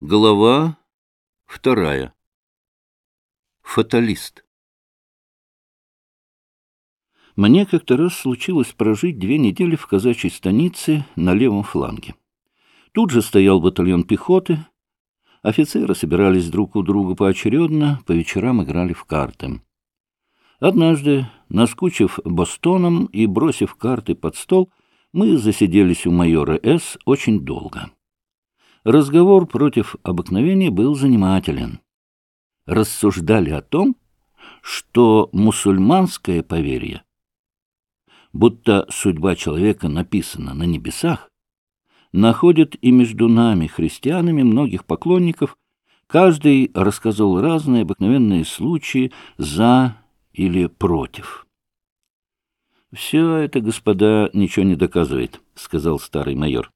Глава вторая. Фаталист. Мне как-то раз случилось прожить две недели в казачьей станице на левом фланге. Тут же стоял батальон пехоты. Офицеры собирались друг у друга поочередно, по вечерам играли в карты. Однажды, наскучив Бостоном и бросив карты под стол, мы засиделись у майора С. очень долго. Разговор против обыкновения был занимателен. Рассуждали о том, что мусульманское поверье, будто судьба человека написана на небесах, находит и между нами, христианами, многих поклонников, каждый рассказал разные обыкновенные случаи за или против. «Все это, господа, ничего не доказывает», — сказал старый майор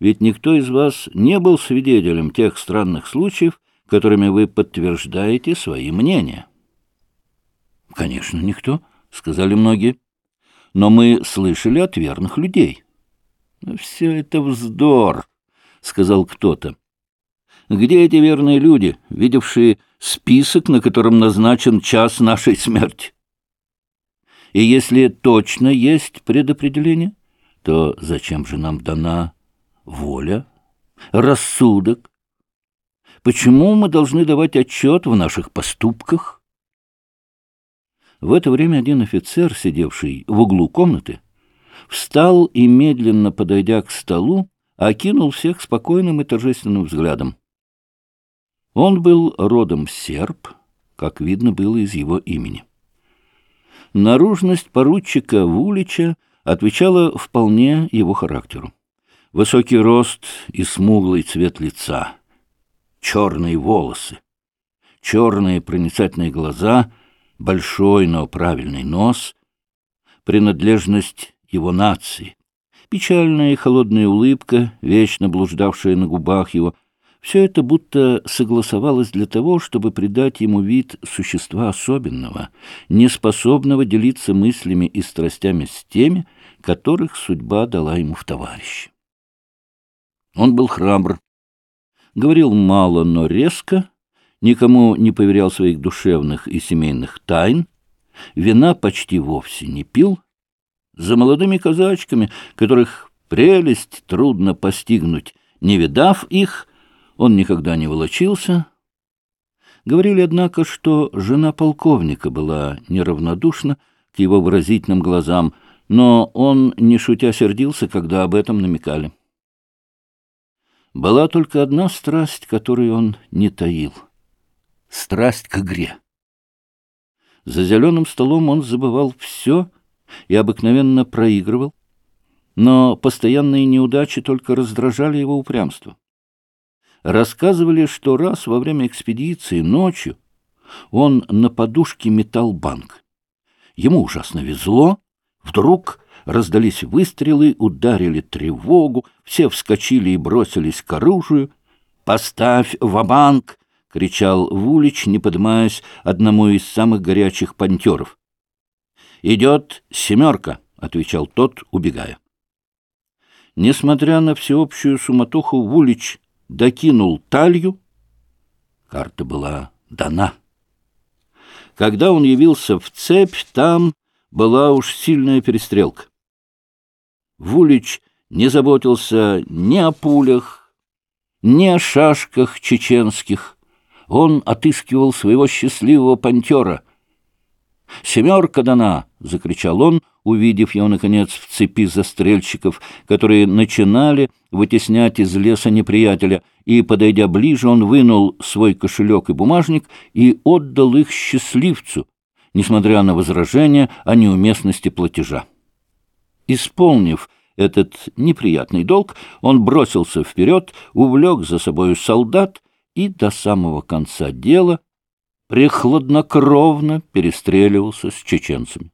ведь никто из вас не был свидетелем тех странных случаев, которыми вы подтверждаете свои мнения. — Конечно, никто, — сказали многие. Но мы слышали от верных людей. — Все это вздор, — сказал кто-то. Где эти верные люди, видевшие список, на котором назначен час нашей смерти? И если точно есть предопределение, то зачем же нам дана воля, рассудок. Почему мы должны давать отчет в наших поступках? В это время один офицер, сидевший в углу комнаты, встал и, медленно подойдя к столу, окинул всех спокойным и торжественным взглядом. Он был родом серб, как видно было из его имени. Наружность поручика Вулича отвечала вполне его характеру. Высокий рост и смуглый цвет лица, черные волосы, черные проницательные глаза, большой, но правильный нос, принадлежность его нации, печальная и холодная улыбка, вечно блуждавшая на губах его, все это будто согласовалось для того, чтобы придать ему вид существа особенного, неспособного делиться мыслями и страстями с теми, которых судьба дала ему в товарищи. Он был храбр, говорил мало, но резко, никому не поверял своих душевных и семейных тайн, вина почти вовсе не пил. За молодыми казачками, которых прелесть трудно постигнуть, не видав их, он никогда не волочился. Говорили, однако, что жена полковника была неравнодушна к его выразительным глазам, но он, не шутя, сердился, когда об этом намекали. Была только одна страсть, которую он не таил — страсть к игре. За зеленым столом он забывал все и обыкновенно проигрывал, но постоянные неудачи только раздражали его упрямство. Рассказывали, что раз во время экспедиции ночью он на подушке метал банк. Ему ужасно везло, вдруг раздались выстрелы, ударили тревогу, все вскочили и бросились к оружию. «Поставь ва-банк!» — кричал Вулич, не поднимаясь одному из самых горячих пантеров. «Идет семерка!» — отвечал тот, убегая. Несмотря на всеобщую суматоху, Вулич докинул талью. Карта была дана. Когда он явился в цепь, там была уж сильная перестрелка. Вулич не заботился ни о пулях, ни о шашках чеченских. Он отыскивал своего счастливого пантера. «Семерка дана!» — закричал он, увидев его, наконец, в цепи застрельщиков, которые начинали вытеснять из леса неприятеля, и, подойдя ближе, он вынул свой кошелек и бумажник и отдал их счастливцу, несмотря на возражения о неуместности платежа. Исполнив этот неприятный долг, он бросился вперед, увлек за собою солдат и до самого конца дела прихладнокровно перестреливался с чеченцами.